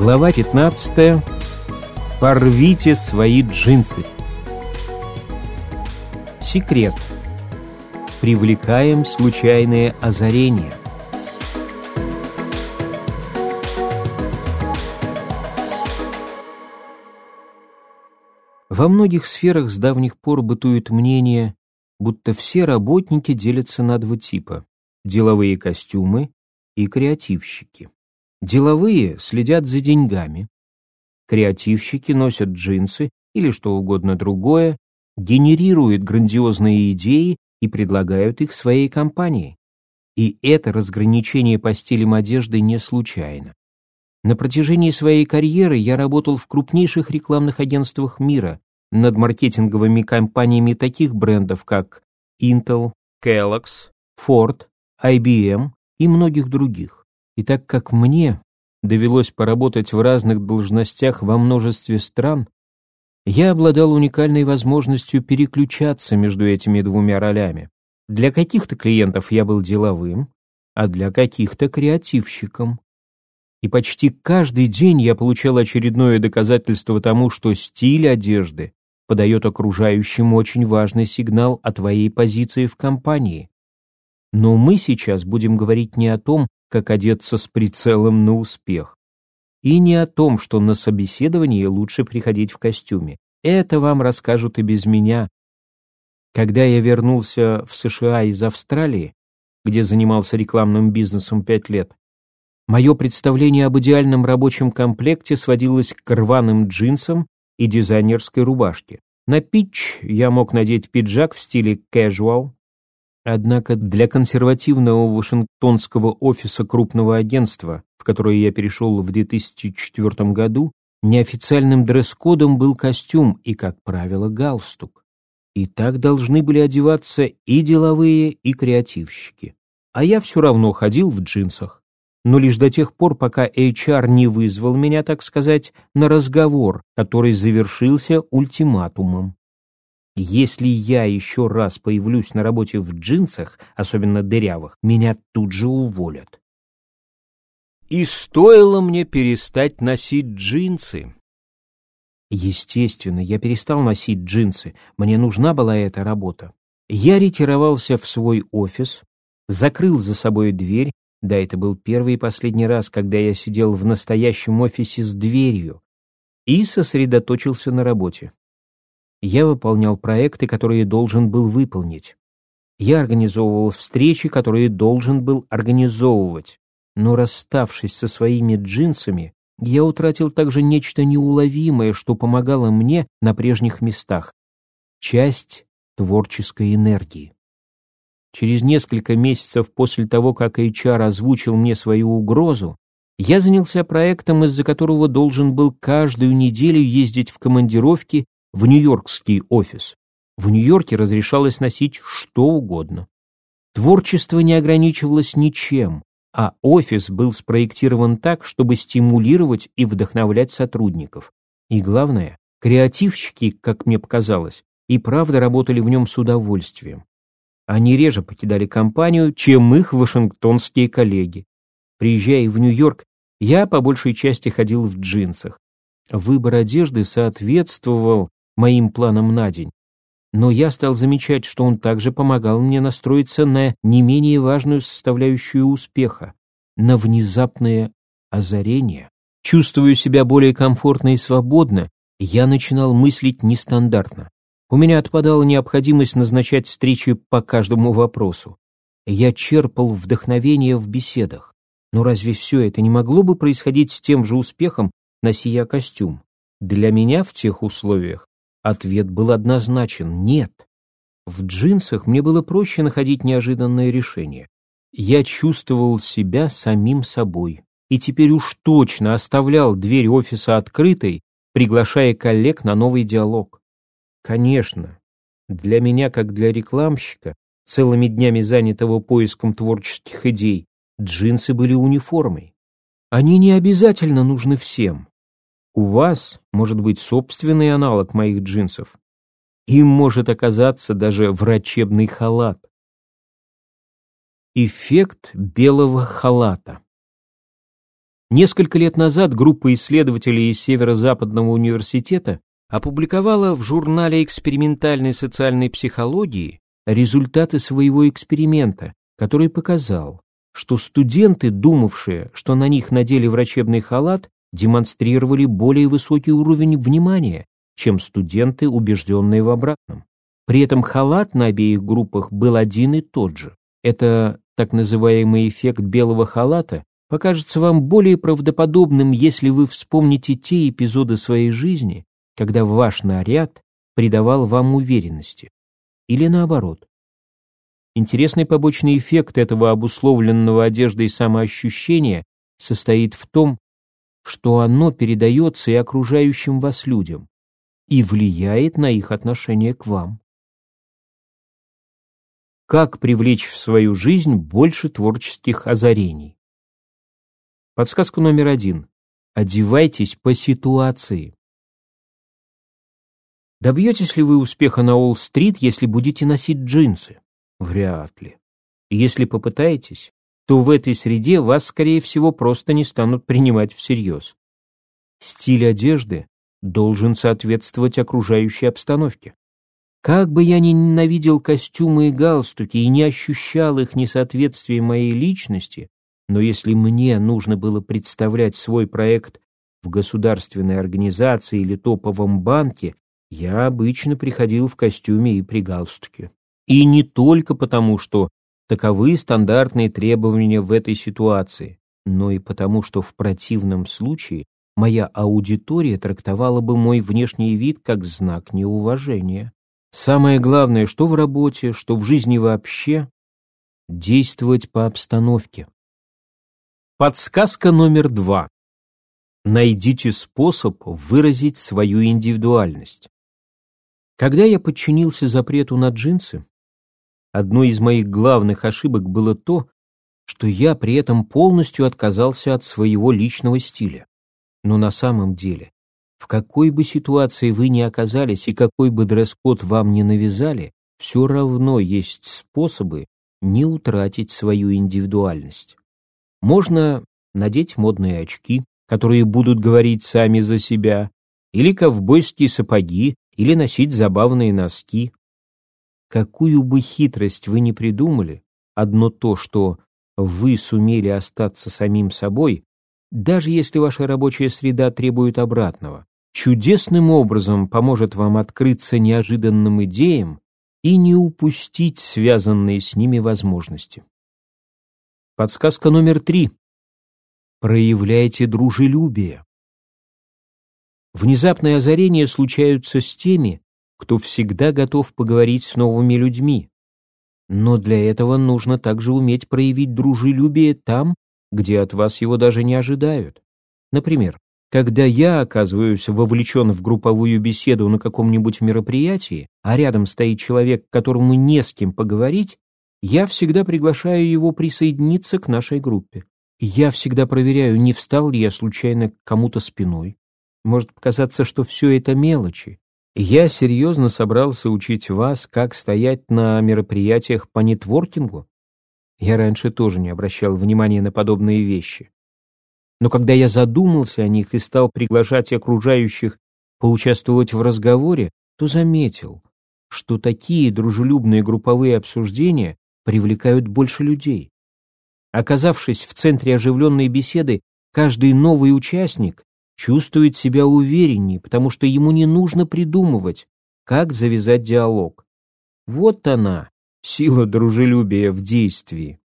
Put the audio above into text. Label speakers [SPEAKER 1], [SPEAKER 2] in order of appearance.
[SPEAKER 1] Глава 15. Порвите свои джинсы. Секрет. Привлекаем случайные озарения. Во многих сферах с давних пор бытует мнение, будто все работники делятся на два типа – деловые костюмы и креативщики. Деловые следят за деньгами, креативщики носят джинсы или что угодно другое, генерируют грандиозные идеи и предлагают их своей компании. И это разграничение по стилям одежды не случайно. На протяжении своей карьеры я работал в крупнейших рекламных агентствах мира над маркетинговыми компаниями таких брендов, как Intel, Kellogg's, Ford, IBM и многих других. И так как мне довелось поработать в разных должностях во множестве стран, я обладал уникальной возможностью переключаться между этими двумя ролями. Для каких-то клиентов я был деловым, а для каких-то креативщиком. И почти каждый день я получал очередное доказательство тому, что стиль одежды подает окружающим очень важный сигнал о твоей позиции в компании. Но мы сейчас будем говорить не о том, как одеться с прицелом на успех. И не о том, что на собеседовании лучше приходить в костюме. Это вам расскажут и без меня. Когда я вернулся в США из Австралии, где занимался рекламным бизнесом пять лет, мое представление об идеальном рабочем комплекте сводилось к рваным джинсам и дизайнерской рубашке. На питч я мог надеть пиджак в стиле casual, Однако для консервативного вашингтонского офиса крупного агентства, в которое я перешел в 2004 году, неофициальным дресс-кодом был костюм и, как правило, галстук. И так должны были одеваться и деловые, и креативщики. А я все равно ходил в джинсах. Но лишь до тех пор, пока HR не вызвал меня, так сказать, на разговор, который завершился ультиматумом. Если я еще раз появлюсь на работе в джинсах, особенно дырявых, меня тут же уволят. И стоило мне перестать носить джинсы. Естественно, я перестал носить джинсы, мне нужна была эта работа. Я ретировался в свой офис, закрыл за собой дверь, да, это был первый и последний раз, когда я сидел в настоящем офисе с дверью, и сосредоточился на работе. Я выполнял проекты, которые должен был выполнить. Я организовывал встречи, которые должен был организовывать. Но расставшись со своими джинсами, я утратил также нечто неуловимое, что помогало мне на прежних местах. Часть творческой энергии. Через несколько месяцев после того, как HR озвучил мне свою угрозу, я занялся проектом, из-за которого должен был каждую неделю ездить в командировки в нью-йоркский офис. В Нью-Йорке разрешалось носить что угодно. Творчество не ограничивалось ничем, а офис был спроектирован так, чтобы стимулировать и вдохновлять сотрудников. И главное, креативщики, как мне показалось, и правда работали в нем с удовольствием. Они реже покидали компанию, чем их вашингтонские коллеги. Приезжая в Нью-Йорк, я по большей части ходил в джинсах. Выбор одежды соответствовал моим планам на день. Но я стал замечать, что он также помогал мне настроиться на не менее важную составляющую успеха, на внезапное озарение. Чувствуя себя более комфортно и свободно, я начинал мыслить нестандартно. У меня отпадала необходимость назначать встречи по каждому вопросу. Я черпал вдохновение в беседах. Но разве все это не могло бы происходить с тем же успехом, я костюм? Для меня в тех условиях Ответ был однозначен – нет. В джинсах мне было проще находить неожиданное решение. Я чувствовал себя самим собой и теперь уж точно оставлял дверь офиса открытой, приглашая коллег на новый диалог. Конечно, для меня, как для рекламщика, целыми днями занятого поиском творческих идей, джинсы были униформой. Они не обязательно нужны всем. У вас может быть собственный аналог моих джинсов. Им может оказаться даже врачебный халат. Эффект белого халата. Несколько лет назад группа исследователей из Северо-Западного университета опубликовала в журнале экспериментальной социальной психологии результаты своего эксперимента, который показал, что студенты, думавшие, что на них надели врачебный халат, демонстрировали более высокий уровень внимания, чем студенты, убежденные в обратном. При этом халат на обеих группах был один и тот же. Это так называемый эффект белого халата покажется вам более правдоподобным, если вы вспомните те эпизоды своей жизни, когда ваш наряд придавал вам уверенности. Или наоборот. Интересный побочный эффект этого обусловленного одеждой самоощущения состоит в том, что оно передается и окружающим вас людям и влияет на их отношение к вам. Как привлечь в свою жизнь больше творческих озарений? Подсказка номер один. Одевайтесь по ситуации. Добьетесь ли вы успеха на Уолл-стрит, если будете носить джинсы? Вряд ли. если попытаетесь, то в этой среде вас, скорее всего, просто не станут принимать всерьез. Стиль одежды должен соответствовать окружающей обстановке. Как бы я ни ненавидел костюмы и галстуки и не ощущал их несоответствия моей личности, но если мне нужно было представлять свой проект в государственной организации или топовом банке, я обычно приходил в костюме и при галстуке. И не только потому, что таковы стандартные требования в этой ситуации, но и потому, что в противном случае моя аудитория трактовала бы мой внешний вид как знак неуважения. Самое главное, что в работе, что в жизни вообще, действовать по обстановке. Подсказка номер два. Найдите способ выразить свою индивидуальность. Когда я подчинился запрету на джинсы, одной из моих главных ошибок было то, что я при этом полностью отказался от своего личного стиля. Но на самом деле, в какой бы ситуации вы ни оказались и какой бы дресс-код вам не навязали, все равно есть способы не утратить свою индивидуальность. Можно надеть модные очки, которые будут говорить сами за себя, или ковбойские сапоги, или носить забавные носки. Какую бы хитрость вы ни придумали, одно то, что вы сумели остаться самим собой, даже если ваша рабочая среда требует обратного, чудесным образом поможет вам открыться неожиданным идеям и не упустить связанные с ними возможности. Подсказка номер три. Проявляйте дружелюбие. Внезапные озарения случаются с теми, кто всегда готов поговорить с новыми людьми. Но для этого нужно также уметь проявить дружелюбие там, где от вас его даже не ожидают. Например, когда я оказываюсь вовлечен в групповую беседу на каком-нибудь мероприятии, а рядом стоит человек, которому не с кем поговорить, я всегда приглашаю его присоединиться к нашей группе. Я всегда проверяю, не встал ли я случайно к кому-то спиной, может показаться, что все это мелочи. Я серьезно собрался учить вас, как стоять на мероприятиях по нетворкингу. Я раньше тоже не обращал внимания на подобные вещи. Но когда я задумался о них и стал приглашать окружающих поучаствовать в разговоре, то заметил, что такие дружелюбные групповые обсуждения привлекают больше людей. Оказавшись в центре оживленной беседы, каждый новый участник чувствует себя увереннее, потому что ему не нужно придумывать, как завязать диалог. Вот она, сила дружелюбия в действии.